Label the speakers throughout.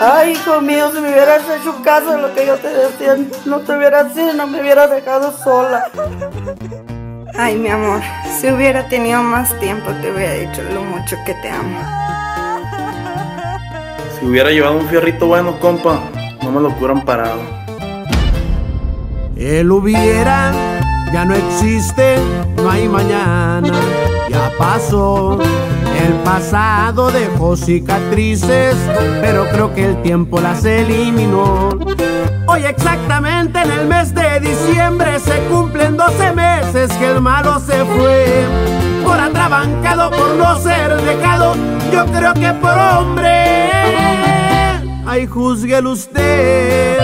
Speaker 1: Ay, hijo mío, si me hubieras hecho caso de lo que yo te decía, no te hubieras ido, no me hubieras dejado sola.
Speaker 2: Ay, mi amor, si hubiera tenido más tiempo te hubiera dicho lo mucho que te amo.
Speaker 3: Si hubiera llevado un fierrito bueno, compa, no me lo hubieran parado.
Speaker 4: El hubiera ya no existe, no hay mañana, ya pasó. El pasado dejó cicatrices, pero creo que el tiempo las eliminó. Hoy exactamente en el mes de diciembre se cumplen 12 meses que el malo se fue. Por atrabancado, por no ser dejado, yo creo que por hombre. Ay, juzguelo usted.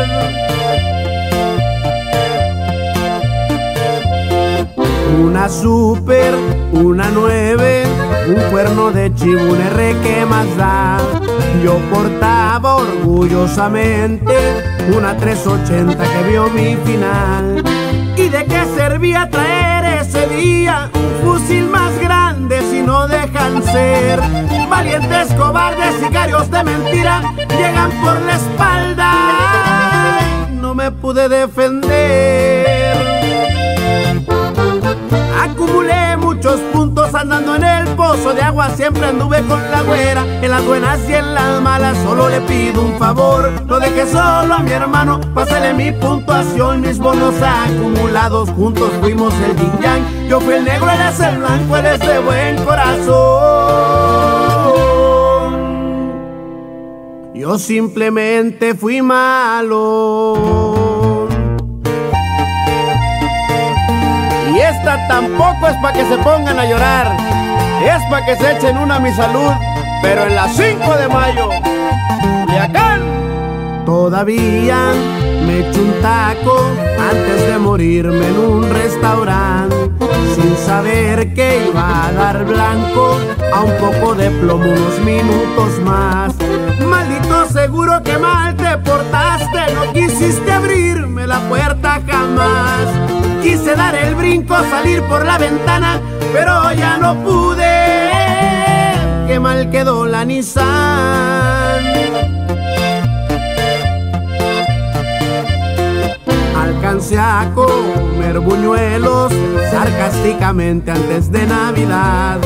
Speaker 4: Una super, una nueve, un cuerno de chibune re que más da. Yo portaba orgullosamente una 380 que vio mi final. ¿Y de qué servía traer ese día un fusil más grande si no dejan ser? Valientes, cobardes, sicarios de mentira llegan por la espalda. No me pude defender. Andando en el pozo de agua, siempre anduve con la güera, en las buenas y en las malas, solo le pido un favor, no deje solo a mi hermano, pásale mi puntuación, mis bonos acumulados, juntos fuimos el yin yang, yo fui el negro, él es el blanco, él es de buen corazón. Yo simplemente fui malo. Y esta tampoco es para que se pongan a llorar, es para que se echen una a mi salud, pero en las 5 de mayo, Culiacán. Todavía me echo un taco antes de morirme en un restaurante, sin saber que iba a dar blanco a un poco de plomo unos minutos más. Maldito seguro que mal Dar el brinco, salir por la ventana, pero ya no pude. Qué mal quedó la Nissan. Alcancé a comer buñuelos sarcásticamente antes de Navidad.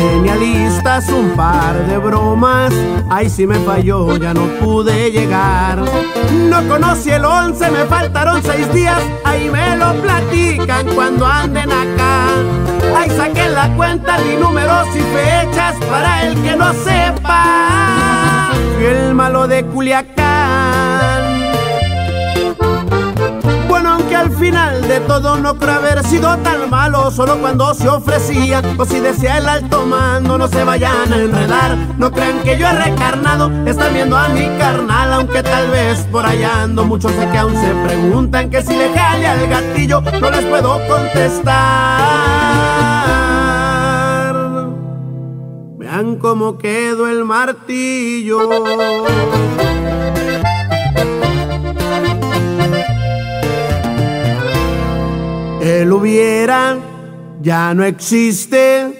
Speaker 4: Tenía listas un par de bromas, ahí sí me falló, ya no pude llegar. No conocí el once, me faltaron seis días, ahí me lo platican cuando anden acá. Ahí saqué la cuenta de números y fechas para el que no sepa. El malo de Culiacán. Al final de todo no creo haber sido tan malo, solo cuando se ofrecía, o si decía el alto mando, no se vayan a enredar, no crean que yo he recarnado, están viendo a mi carnal, aunque tal vez por allá ando, muchos sé que aún se preguntan que si le jale al gatillo, no les puedo contestar. Vean cómo quedó el martillo. Él hubiera, ya no existe,